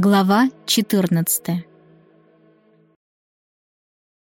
Глава 14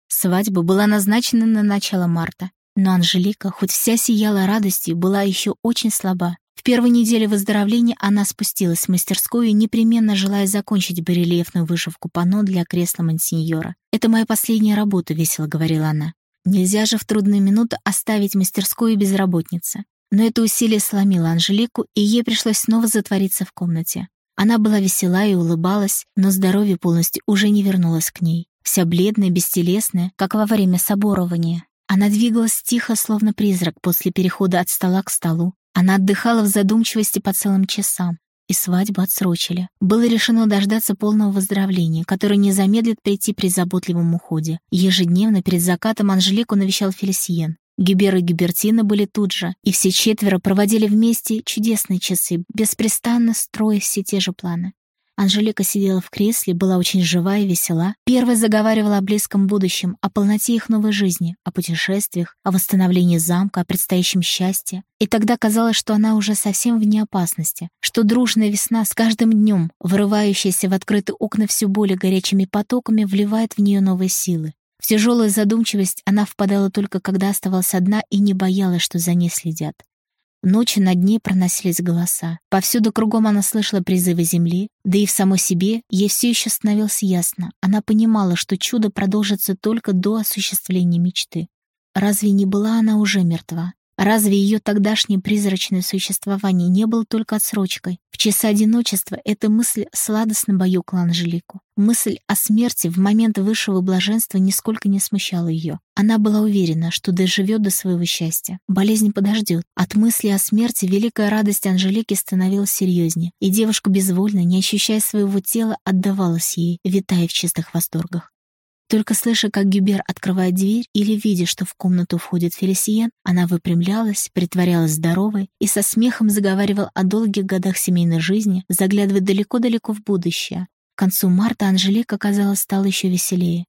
Свадьба была назначена на начало марта, но Анжелика, хоть вся сияла радостью, была еще очень слаба. В первой неделе выздоровления она спустилась в мастерскую, непременно желая закончить барельефную вышивку панно для кресла мансиньора. «Это моя последняя работа», — весело говорила она. «Нельзя же в трудную минуту оставить мастерскую без работницы». Но это усилие сломило Анжелику, и ей пришлось снова затвориться в комнате. Она была весела и улыбалась, но здоровье полностью уже не вернулось к ней. Вся бледная, бестелесная, как во время соборования. Она двигалась тихо, словно призрак после перехода от стола к столу. Она отдыхала в задумчивости по целым часам. И свадьбу отсрочили. Было решено дождаться полного выздоровления, которое не замедлит прийти при заботливом уходе. Ежедневно перед закатом Анжелику навещал Фелисиен. Гибер и Гибертина были тут же, и все четверо проводили вместе чудесные часы, беспрестанно строя все те же планы. Анжелика сидела в кресле, была очень жива и весела. Первая заговаривала о близком будущем, о полноте их новой жизни, о путешествиях, о восстановлении замка, о предстоящем счастье. И тогда казалось, что она уже совсем вне опасности, что дружная весна с каждым днем, вырывающаяся в открытые окна все более горячими потоками, вливает в нее новые силы. В тяжелую задумчивость она впадала только когда оставалась одна и не боялась, что за ней следят. Ночью над ней проносились голоса. Повсюду кругом она слышала призывы земли, да и в самой себе ей все еще становилось ясно. Она понимала, что чудо продолжится только до осуществления мечты. Разве не была она уже мертва? Разве ее тогдашнее призрачное существование не было только отсрочкой? В часы одиночества эта мысль сладостно баюкала Анжелику. Мысль о смерти в момент высшего блаженства нисколько не смущала ее. Она была уверена, что доживет до своего счастья. Болезнь подождет. От мысли о смерти великая радость Анжелики становилась серьезнее, и девушка безвольно, не ощущая своего тела, отдавалась ей, витая в чистых восторгах. Только слыша, как Гюбер открывает дверь или видя, что в комнату входит Фелисиен, она выпрямлялась, притворялась здоровой и со смехом заговаривала о долгих годах семейной жизни, заглядывая далеко-далеко в будущее. К концу марта Анжелика, казалось, стала еще веселее.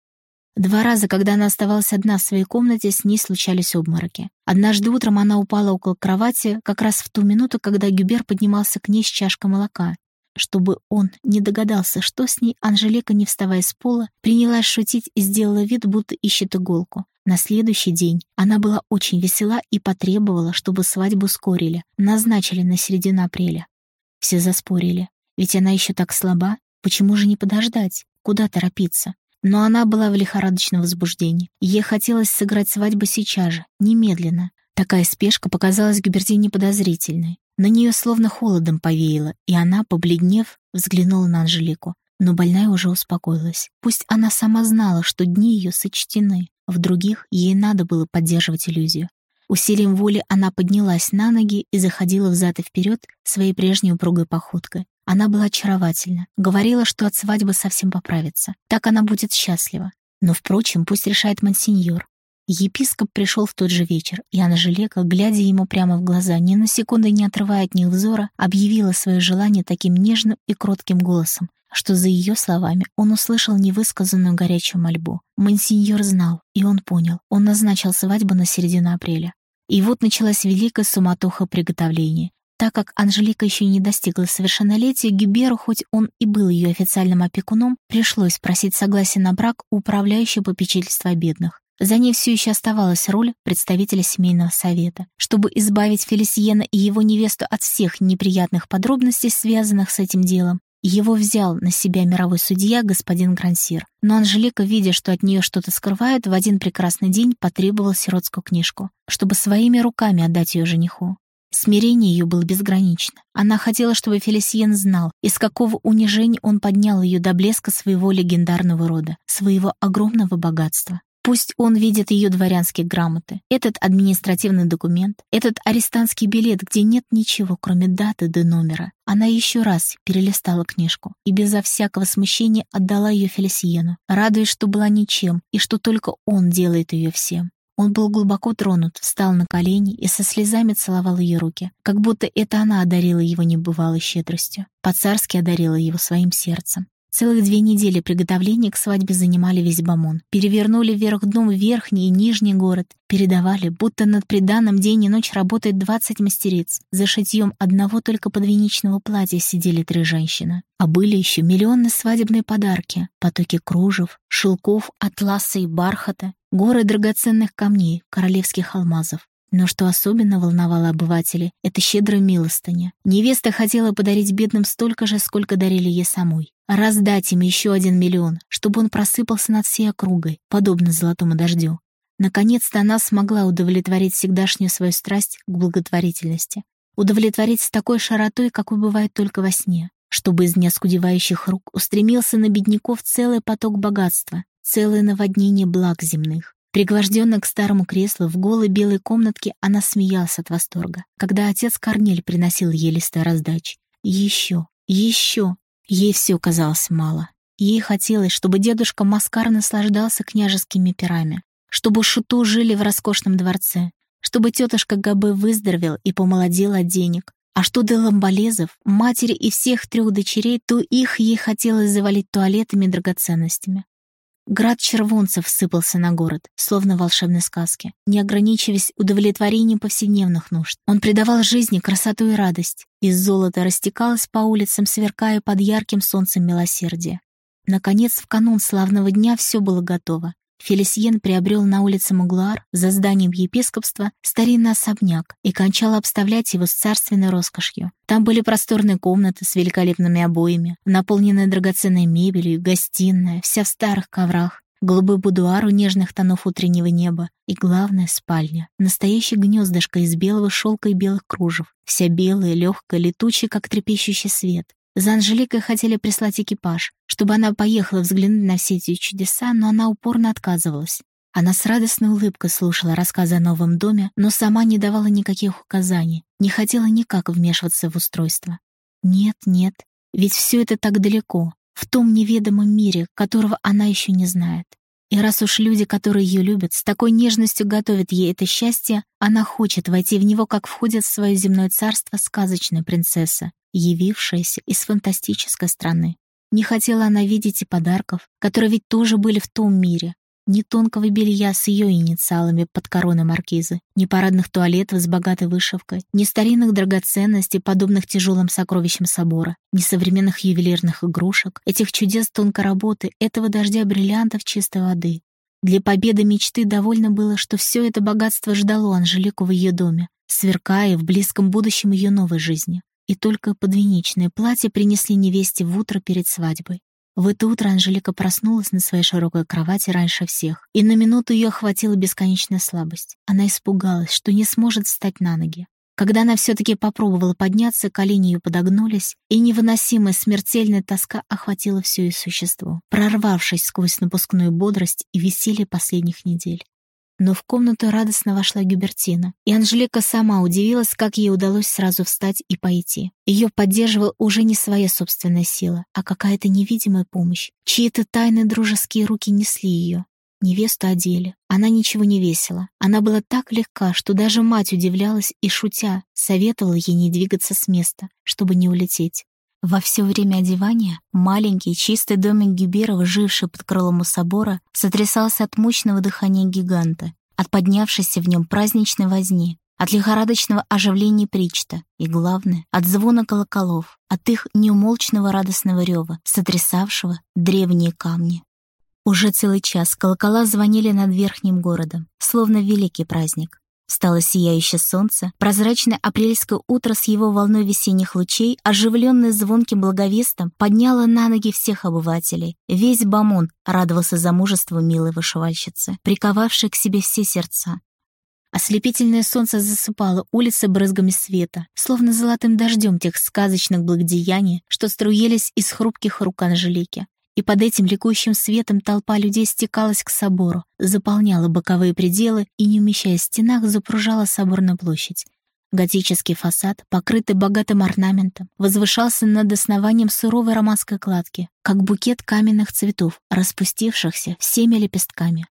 Два раза, когда она оставалась одна в своей комнате, с ней случались обмороки. Однажды утром она упала около кровати, как раз в ту минуту, когда Гюбер поднимался к ней с чашкой молока. Чтобы он не догадался, что с ней, Анжелика, не вставая с пола, принялась шутить и сделала вид, будто ищет иголку. На следующий день она была очень весела и потребовала, чтобы свадьбу ускорили, назначили на середину апреля. Все заспорили. Ведь она еще так слаба, почему же не подождать? Куда торопиться? Но она была в лихорадочном возбуждении. Ей хотелось сыграть свадьбу сейчас же, немедленно. Такая спешка показалась Губертине подозрительной. На нее словно холодом повеяло, и она, побледнев, взглянула на Анжелику. Но больная уже успокоилась. Пусть она сама знала, что дни ее сочтены. В других ей надо было поддерживать иллюзию. Усилием воли она поднялась на ноги и заходила взад и вперед своей прежней упругой походкой. Она была очаровательна, говорила, что от свадьбы совсем поправится. Так она будет счастлива. Но, впрочем, пусть решает мансиньор. Епископ пришел в тот же вечер, и Анжелека, глядя ему прямо в глаза, ни на секунду не отрывая от них взора, объявила свое желание таким нежным и кротким голосом, что за ее словами он услышал невысказанную горячую мольбу. Монсеньор знал, и он понял. Он назначил свадьбу на середину апреля. И вот началась великая суматоха приготовления. Так как Анжелика еще не достигла совершеннолетия, Гюберу, хоть он и был ее официальным опекуном, пришлось просить согласия на брак у управляющего попечительства бедных. За ней все еще оставалась роль представителя семейного совета. Чтобы избавить Фелисиена и его невесту от всех неприятных подробностей, связанных с этим делом, его взял на себя мировой судья господин Грансир. Но Анжелика, видя, что от нее что-то скрывают, в один прекрасный день потребовала сиротскую книжку, чтобы своими руками отдать ее жениху. Смирение ее было безгранично. Она хотела, чтобы Фелисиен знал, из какого унижения он поднял ее до блеска своего легендарного рода, своего огромного богатства. Пусть он видит ее дворянские грамоты, этот административный документ, этот арестантский билет, где нет ничего, кроме даты до номера. Она еще раз перелистала книжку и безо всякого смущения отдала ее Фелисиену, радуясь, что была ничем и что только он делает ее всем. Он был глубоко тронут, встал на колени и со слезами целовал ее руки, как будто это она одарила его небывалой щедростью, по-царски одарила его своим сердцем. Целых две недели приготовления к свадьбе занимали весь Бамон. Перевернули вверх дном верхний и нижний город. Передавали, будто над приданным день и ночь работает 20 мастериц. За шитьем одного только подвенечного платья сидели три женщины. А были еще миллионы свадебные подарки, потоки кружев, шелков, атласа и бархата, горы драгоценных камней, королевских алмазов. Но что особенно волновало обывателей, это щедрая милостыня. Невеста хотела подарить бедным столько же, сколько дарили ей самой. Раздать им еще один миллион, чтобы он просыпался над всей округой, подобно золотому дождю. Наконец-то она смогла удовлетворить всегдашнюю свою страсть к благотворительности. Удовлетворить с такой широтой, какой бывает только во сне, чтобы из неоскудевающих рук устремился на бедняков целый поток богатства, целое наводнение благ земных. Пригвожденная к старому креслу в голой белой комнатке, она смеялась от восторга, когда отец Корнель приносил ей листы раздач. Еще, еще. Ей все казалось мало. Ей хотелось, чтобы дедушка Маскар наслаждался княжескими пирами, чтобы Шуту жили в роскошном дворце, чтобы тетушка Габе выздоровел и помолодела от денег, а что до ламбалезов, матери и всех трех дочерей, то их ей хотелось завалить туалетами и драгоценностями. Град червонцев сыпался на город, словно в волшебной сказке, не ограничиваясь удовлетворением повседневных нужд. Он придавал жизни красоту и радость. Из золота растекалось по улицам, сверкая под ярким солнцем милосердия. Наконец, в канун славного дня все было готово. Фелисьен приобрел на улице Муглуар за зданием епископства старинный особняк и кончал обставлять его с царственной роскошью. Там были просторные комнаты с великолепными обоями, наполненные драгоценной мебелью, гостиная, вся в старых коврах, голубой будуар у нежных тонов утреннего неба и, главное, спальня. Настоящее гнездышко из белого шелка и белых кружев. Вся белая, легкая, летучая, как трепещущий свет. За Анжеликой хотели прислать экипаж, чтобы она поехала взглянуть на все эти чудеса, но она упорно отказывалась. Она с радостной улыбкой слушала рассказы о новом доме, но сама не давала никаких указаний, не хотела никак вмешиваться в устройство. Нет, нет, ведь все это так далеко, в том неведомом мире, которого она еще не знает. И раз уж люди, которые ее любят, с такой нежностью готовят ей это счастье, она хочет войти в него, как входит в свое земное царство сказочная принцесса, явившаяся из фантастической страны. Не хотела она видеть и подарков, которые ведь тоже были в том мире. Ни тонкого белья с ее инициалами под короной маркизы, ни парадных туалетов с богатой вышивкой, ни старинных драгоценностей, подобных тяжелым сокровищам собора, ни современных ювелирных игрушек, этих чудес тонкой работы, этого дождя бриллиантов чистой воды. Для победы мечты довольно было, что все это богатство ждало Анжелику в ее доме, сверкая в близком будущем ее новой жизни и только подвенечное платье принесли невесте в утро перед свадьбой. В это утро Анжелика проснулась на своей широкой кровати раньше всех, и на минуту ее охватила бесконечная слабость. Она испугалась, что не сможет встать на ноги. Когда она все-таки попробовала подняться, колени ее подогнулись, и невыносимая смертельная тоска охватила все ее существо, прорвавшись сквозь напускную бодрость и веселье последних недель. Но в комнату радостно вошла Гюбертина, и Анжелика сама удивилась, как ей удалось сразу встать и пойти. Ее поддерживала уже не своя собственная сила, а какая-то невидимая помощь. Чьи-то тайные дружеские руки несли ее. Невесту одели. Она ничего не весила. Она была так легка, что даже мать удивлялась и, шутя, советовала ей не двигаться с места, чтобы не улететь. Во все время одевания маленький чистый домик Гюберова, живший под крылом у собора, сотрясался от мощного дыхания гиганта, от поднявшейся в нем праздничной возни, от лихорадочного оживления причта и, главное, от звона колоколов, от их неумолчного радостного рева, сотрясавшего древние камни. Уже целый час колокола звонили над верхним городом, словно великий праздник. Стало сияющее солнце, прозрачное апрельское утро с его волной весенних лучей, оживленное звонким благовестом, подняло на ноги всех обывателей. Весь Бамон радовался замужеству милой вышивальщицы, приковавшей к себе все сердца. Ослепительное солнце засыпало улицы брызгами света, словно золотым дождем тех сказочных благодеяний, что струились из хрупких рук Анжелики. И под этим ликующим светом толпа людей стекалась к собору, заполняла боковые пределы и, не умещаясь в стенах, запружала соборную площадь. Готический фасад, покрытый богатым орнаментом, возвышался над основанием суровой романской кладки, как букет каменных цветов, распустившихся всеми лепестками.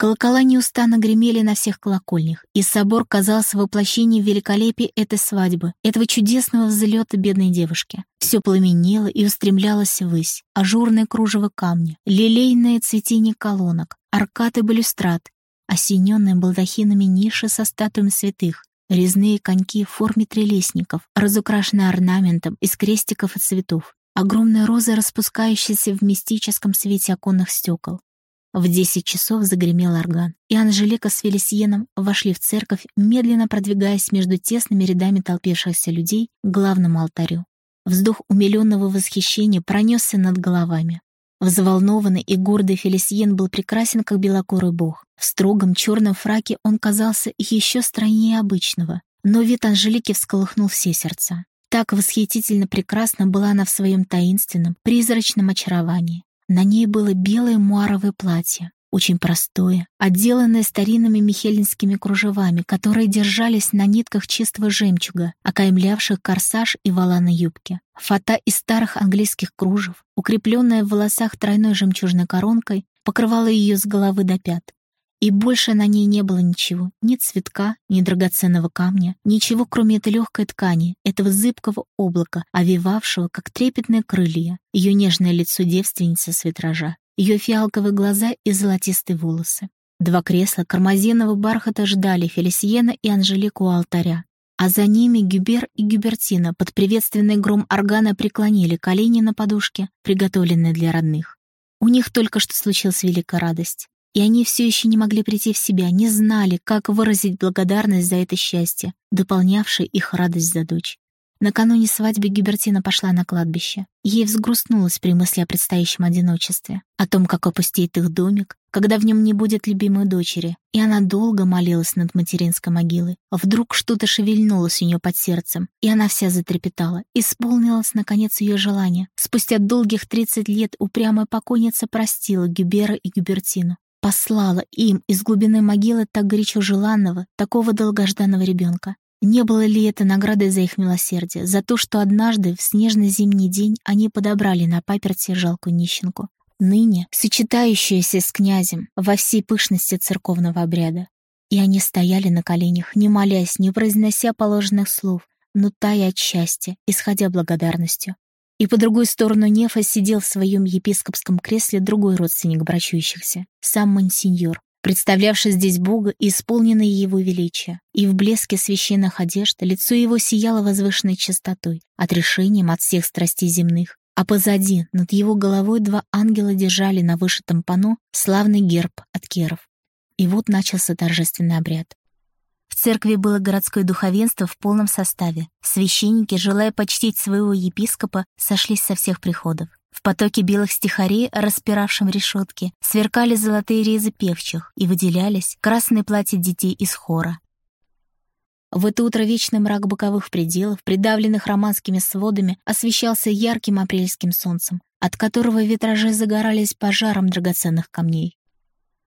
Колокола неустанно гремели на всех колокольнях, и собор казался воплощением великолепия этой свадьбы, этого чудесного взлета бедной девушки. Все пламенело и устремлялось ввысь. Ажурное кружево камня, лилейное цветение колонок, аркады балюстрат, осененные балдахинами ниши со статуями святых, резные коньки в форме трелесников, разукрашенные орнаментом из крестиков и цветов, огромные розы, распускающиеся в мистическом свете оконных стекол, в десять часов загремел орган, и Анжелика с Фелисиеном вошли в церковь, медленно продвигаясь между тесными рядами толпившихся людей к главному алтарю. Вздох умиленного восхищения пронесся над головами. Взволнованный и гордый Фелисиен был прекрасен, как белокурый бог. В строгом черном фраке он казался еще стройнее обычного, но вид Анжелики всколыхнул все сердца. Так восхитительно прекрасна была она в своем таинственном, призрачном очаровании. На ней было белое муаровое платье, очень простое, отделанное старинными михелинскими кружевами, которые держались на нитках чистого жемчуга, окаймлявших корсаж и вала на юбке. Фата из старых английских кружев, укрепленная в волосах тройной жемчужной коронкой, покрывала ее с головы до пят. И больше на ней не было ничего, ни цветка, ни драгоценного камня, ничего, кроме этой легкой ткани, этого зыбкого облака, овивавшего, как трепетные крылья, ее нежное лицо девственницы с витража, ее фиалковые глаза и золотистые волосы. Два кресла кармазинового бархата ждали Фелисиена и Анжелику у алтаря, а за ними Гюбер и Гюбертина под приветственный гром органа преклонили колени на подушке, приготовленные для родных. У них только что случилась великая радость. И они все еще не могли прийти в себя, не знали, как выразить благодарность за это счастье, дополнявшее их радость за дочь. Накануне свадьбы Гюбертина пошла на кладбище. Ей взгрустнулось при мысли о предстоящем одиночестве, о том, как опустеет их домик, когда в нем не будет любимой дочери, и она долго молилась над материнской могилой. Вдруг что-то шевельнулось у нее под сердцем, и она вся затрепетала. Исполнилось, наконец, ее желание. Спустя долгих 30 лет упрямая покойница простила Гюбера и Гюбертину послала им из глубины могилы так горячо желанного, такого долгожданного ребенка. Не было ли это наградой за их милосердие, за то, что однажды в снежный зимний день они подобрали на паперти жалкую нищенку, ныне сочетающуюся с князем во всей пышности церковного обряда? И они стояли на коленях, не молясь, не произнося положенных слов, но тая от счастья, исходя благодарностью. И по другую сторону Нефа сидел в своем епископском кресле другой родственник брачующихся, сам Монсеньор, представлявший здесь Бога и исполненный Его величия. И в блеске священных одежд лицо его сияло возвышенной чистотой, отрешением от всех страстей земных. А позади, над его головой, два ангела держали на вышитом пано славный герб от керов. И вот начался торжественный обряд. В церкви было городское духовенство в полном составе. Священники, желая почтить своего епископа, сошлись со всех приходов. В потоке белых стихарей, распиравшем решетки, сверкали золотые резы певчих и выделялись красные платья детей из хора. В это утро вечный мрак боковых пределов, придавленных романскими сводами, освещался ярким апрельским солнцем, от которого витражи загорались пожаром драгоценных камней.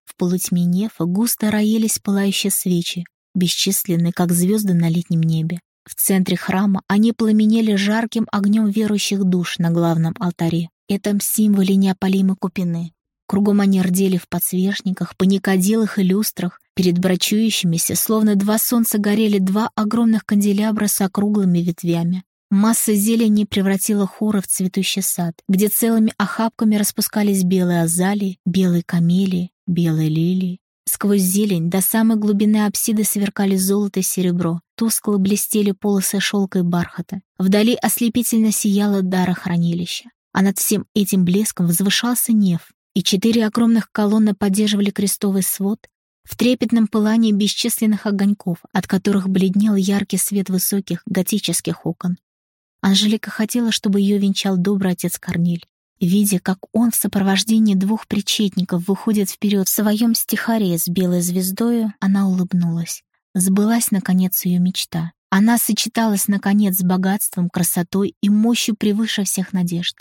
В полутьме нефа густо роились пылающие свечи, бесчисленны, как звезды на летнем небе. В центре храма они пламенели жарким огнем верующих душ на главном алтаре, этом символе неопалимой купины. Кругом они рдели в подсвечниках, паникадилах и люстрах. Перед брачующимися, словно два солнца, горели два огромных канделябра с округлыми ветвями. Масса зелени превратила хоры в цветущий сад, где целыми охапками распускались белые азалии, белые камелии, белые лилии. Сквозь зелень до самой глубины апсиды сверкали золото и серебро, тускло блестели полосы шелка и бархата. Вдали ослепительно сияло дарохранилище. А над всем этим блеском возвышался неф, и четыре огромных колонны поддерживали крестовый свод в трепетном пылании бесчисленных огоньков, от которых бледнел яркий свет высоких готических окон. Анжелика хотела, чтобы ее венчал добрый отец Корнель. Видя, как он в сопровождении двух причетников выходит вперед в своем стихаре с белой звездою, она улыбнулась. Сбылась, наконец, ее мечта. Она сочеталась, наконец, с богатством, красотой и мощью превыше всех надежд.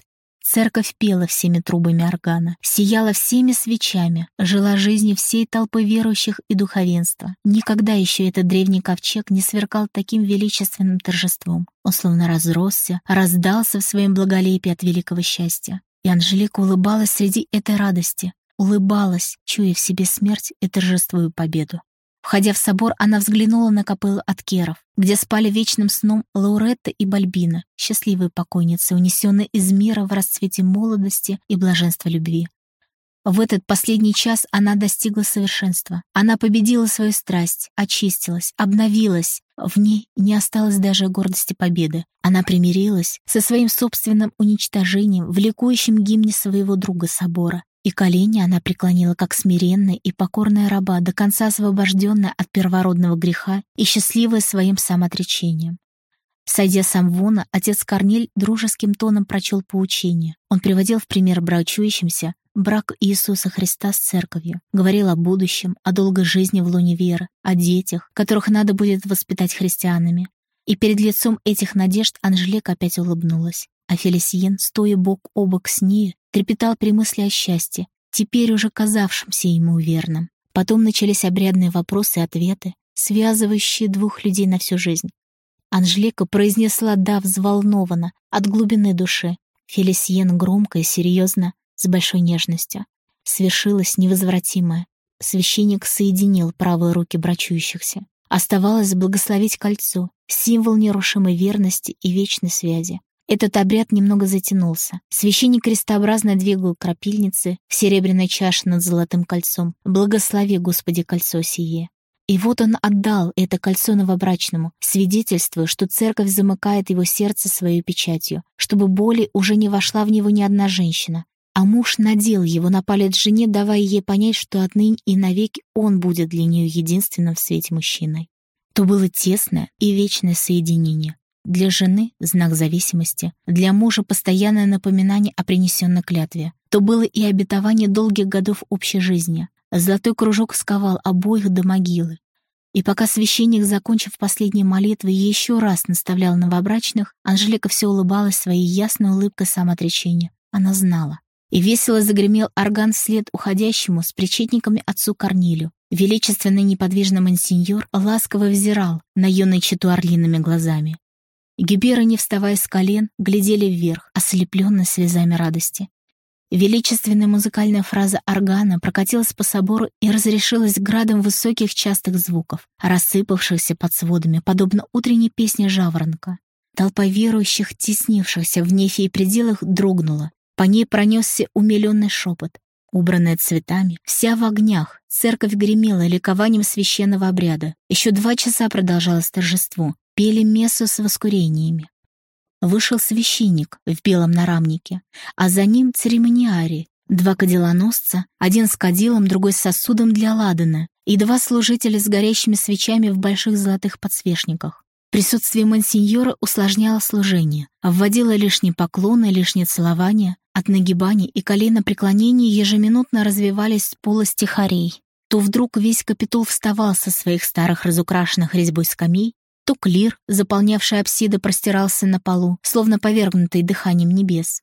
Церковь пела всеми трубами органа, сияла всеми свечами, жила жизнью всей толпы верующих и духовенства. Никогда еще этот древний ковчег не сверкал таким величественным торжеством. Он словно разросся, раздался в своем благолепии от великого счастья. И Анжелика улыбалась среди этой радости. улыбалась, чуя в себе смерть и торжествуя победу. Входя в собор, она взглянула на копылу Аткеров, где спали вечным сном Лауретта и Бальбина, счастливые покойницы, унесенные из мира в расцвете молодости и блаженства любви. В этот последний час она достигла совершенства. Она победила свою страсть, очистилась, обновилась. В ней не осталось даже гордости победы. Она примирилась со своим собственным уничтожением в ликующем гимне своего друга собора. И колени она преклонила как смиренная и покорная раба, до конца освобожденная от первородного греха и счастливая своим самоотречением. Сойдя с Амвона, отец Корнель дружеским тоном прочел поучение. Он приводил в пример брачующимся брак Иисуса Христа с церковью, говорил о будущем, о долгой жизни в луне веры, о детях, которых надо будет воспитать христианами. И перед лицом этих надежд Анжелика опять улыбнулась. А Фелисиен, стоя бок о бок с ней, трепетал при мысли о счастье, теперь уже казавшемся ему верным. Потом начались обрядные вопросы и ответы, связывающие двух людей на всю жизнь. Анжелика произнесла «да» взволнованно, от глубины души. Фелисиен громко и серьезно, с большой нежностью. Свершилось невозвратимое. Священник соединил правые руки брачующихся. Оставалось благословить кольцо, символ нерушимой верности и вечной связи. Этот обряд немного затянулся. Священник крестообразно двигал крапильницы в серебряной чаше над золотым кольцом. «Благослови, Господи, кольцо сие». И вот он отдал это кольцо новобрачному, свидетельствуя, что церковь замыкает его сердце своей печатью, чтобы более уже не вошла в него ни одна женщина. А муж надел его на палец жене, давая ей понять, что отныне и навеки он будет для нее единственным в свете мужчиной. То было тесное и вечное соединение. Для жены — знак зависимости, для мужа — постоянное напоминание о принесенной клятве. То было и обетование долгих годов общей жизни. Золотой кружок сковал обоих до могилы. И пока священник, закончив последние молитвы, еще раз наставлял новобрачных, Анжелика все улыбалась своей ясной улыбкой самоотречения. Она знала. И весело загремел орган вслед уходящему с причетниками отцу Корнилю. Величественный неподвижный мансиньор ласково взирал на юной читу орлиными глазами. Гиберы, не вставая с колен, глядели вверх, ослепленные слезами радости. Величественная музыкальная фраза органа прокатилась по собору и разрешилась градом высоких частых звуков, рассыпавшихся под сводами, подобно утренней песне жаворонка. Толпа верующих, теснившихся в нефе и пределах, дрогнула. По ней пронесся умиленный шепот. Убранная цветами, вся в огнях, церковь гремела ликованием священного обряда. Еще два часа продолжалось торжество пели мессу с воскурениями. Вышел священник в белом нарамнике, а за ним церемониарий, два кадилоносца, один с кадилом, другой с сосудом для ладана, и два служителя с горящими свечами в больших золотых подсвечниках. Присутствие мансиньора усложняло служение, вводило лишние поклоны, лишнее целование, от нагибаний и коленопреклонений ежеминутно развивались с пола стихарей. То вдруг весь капитул вставал со своих старых разукрашенных резьбой скамей то клир, заполнявший апсиды, простирался на полу, словно повергнутый дыханием небес.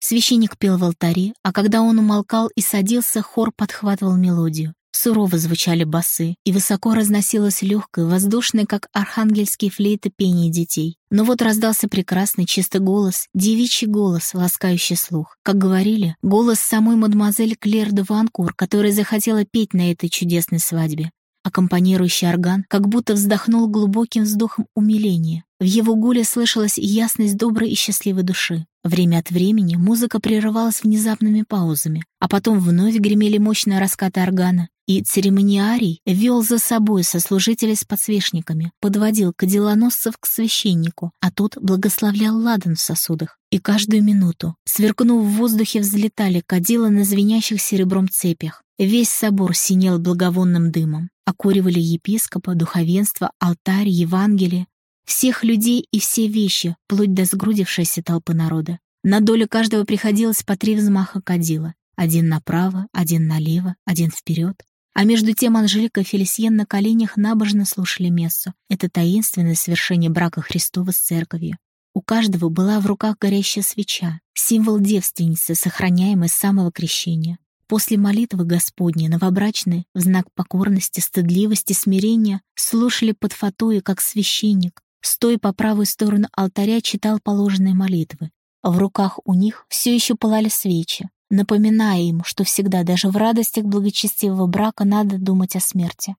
Священник пел в алтаре, а когда он умолкал и садился, хор подхватывал мелодию. Сурово звучали басы, и высоко разносилось легкое, воздушное, как архангельские флейты, пение детей. Но вот раздался прекрасный чистый голос, девичий голос, ласкающий слух. Как говорили, голос самой мадемуазель Клер де Ванкур, которая захотела петь на этой чудесной свадьбе. Аккомпанирующий орган как будто вздохнул глубоким вздохом умиления. В его гуле слышалась ясность доброй и счастливой души. Время от времени музыка прерывалась внезапными паузами, а потом вновь гремели мощные раскаты органа, и церемониарий вел за собой сослужителей с подсвечниками, подводил кадилоносцев к священнику, а тот благословлял ладан в сосудах. И каждую минуту, сверкнув в воздухе, взлетали кадила на звенящих серебром цепях. Весь собор синел благовонным дымом. Окуривали епископа, духовенство, алтарь, Евангелие. Всех людей и все вещи, вплоть до сгрудившейся толпы народа. На долю каждого приходилось по три взмаха кадила. Один направо, один налево, один вперед. А между тем Анжелика и Фелисьен на коленях набожно слушали мессу. Это таинственное совершение брака Христова с церковью. У каждого была в руках горящая свеча, символ девственницы, сохраняемой с самого крещения. После молитвы Господней новобрачные, в знак покорности, стыдливости, смирения, слушали под фатою, как священник, стоя по правую сторону алтаря, читал положенные молитвы. В руках у них все еще пылали свечи, напоминая им, что всегда даже в радостях благочестивого брака надо думать о смерти.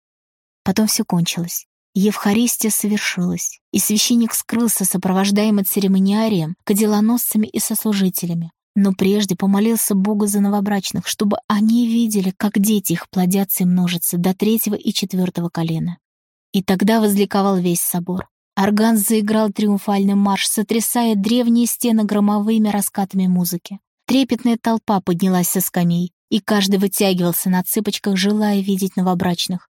Потом все кончилось. Евхаристия совершилась, и священник скрылся, сопровождаемый церемониарием, кадилоносцами и сослужителями. Но прежде помолился Богу за новобрачных, чтобы они видели, как дети их плодятся и множатся до третьего и четвертого колена. И тогда возликовал весь собор. Орган заиграл триумфальный марш, сотрясая древние стены громовыми раскатами музыки. Трепетная толпа поднялась со скамей, и каждый вытягивался на цыпочках, желая видеть новобрачных.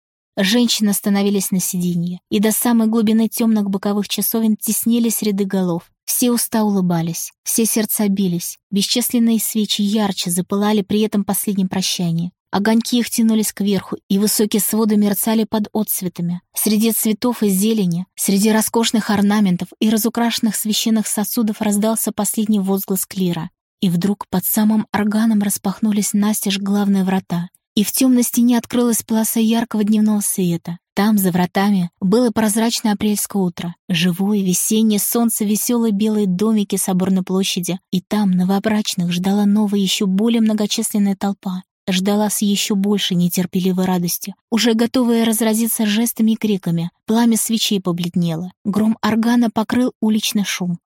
Женщины становились на сиденье, и до самой глубины темных боковых часовен теснились ряды голов. Все уста улыбались, все сердца бились, бесчисленные свечи ярче запылали при этом последнем прощании. Огоньки их тянулись кверху, и высокие своды мерцали под отцветами. Среди цветов и зелени, среди роскошных орнаментов и разукрашенных священных сосудов раздался последний возглас клира. И вдруг под самым органом распахнулись настежь главные врата, и в темной стене открылась полоса яркого дневного света. Там, за вратами, было прозрачное апрельское утро, живое весеннее солнце, веселые белые домики соборной площади, и там новобрачных ждала новая, еще более многочисленная толпа, ждала с еще большей нетерпеливой радостью, уже готовая разразиться жестами и криками. Пламя свечей побледнело, гром органа покрыл уличный шум.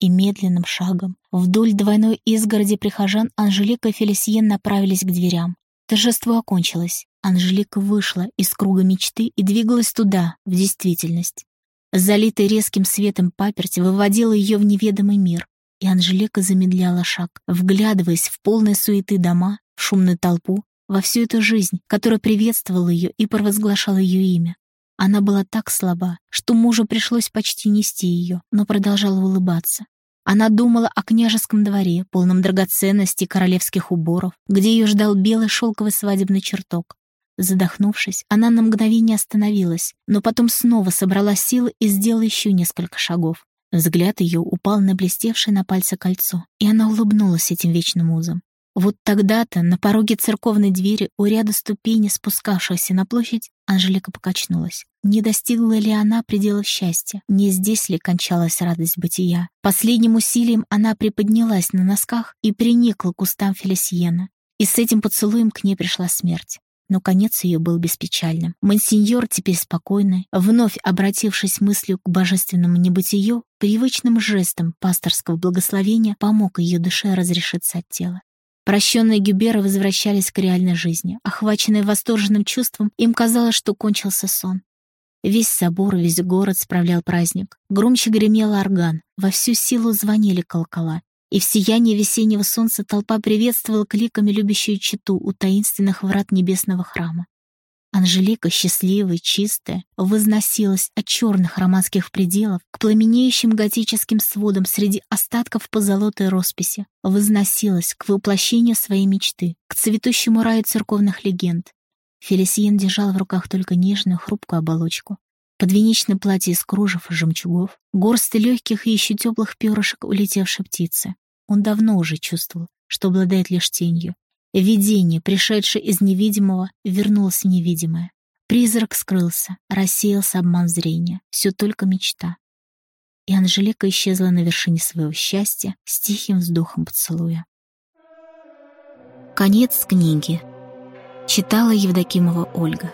И медленным шагом вдоль двойной изгороди прихожан Анжелика и Фелисиен направились к дверям. Торжество окончилось. Анжелика вышла из круга мечты и двигалась туда, в действительность. Залитый резким светом паперть выводила ее в неведомый мир, и Анжелика замедляла шаг, вглядываясь в полные суеты дома, в шумную толпу, во всю эту жизнь, которая приветствовала ее и провозглашала ее имя. Она была так слаба, что мужу пришлось почти нести ее, но продолжала улыбаться. Она думала о княжеском дворе, полном драгоценностей королевских уборов, где ее ждал белый шелковый свадебный чертог. Задохнувшись, она на мгновение остановилась, но потом снова собрала силы и сделала еще несколько шагов. Взгляд ее упал на блестевшее на пальце кольцо, и она улыбнулась этим вечным узом. Вот тогда-то на пороге церковной двери у ряда ступеней, спускавшихся на площадь, Анжелика покачнулась. Не достигла ли она пределов счастья? Не здесь ли кончалась радость бытия? Последним усилием она приподнялась на носках и приникла к устам Фелисиена. И с этим поцелуем к ней пришла смерть. Но конец ее был беспечальным. Монсеньор, теперь спокойный, вновь обратившись мыслью к божественному небытию, привычным жестом пасторского благословения помог ее душе разрешиться от тела. Прощенные Гюберы возвращались к реальной жизни. Охваченные восторженным чувством, им казалось, что кончился сон. Весь собор, весь город справлял праздник. Громче гремел орган, во всю силу звонили колокола. И в сиянии весеннего солнца толпа приветствовала кликами любящую читу у таинственных врат небесного храма. Анжелика, счастливая, чистая, возносилась от черных романских пределов к пламенеющим готическим сводам среди остатков позолотой росписи, возносилась к воплощению своей мечты, к цветущему раю церковных легенд. Фелисиен держал в руках только нежную, хрупкую оболочку. Подвенечное платье из кружев и жемчугов, горсты легких и еще теплых перышек улетевшей птицы. Он давно уже чувствовал, что обладает лишь тенью, Видение, пришедшее из невидимого, вернулось в невидимое. Призрак скрылся, рассеялся обман зрения. Все только мечта. И Анжелика исчезла на вершине своего счастья с тихим вздохом поцелуя. Конец книги. Читала Евдокимова Ольга.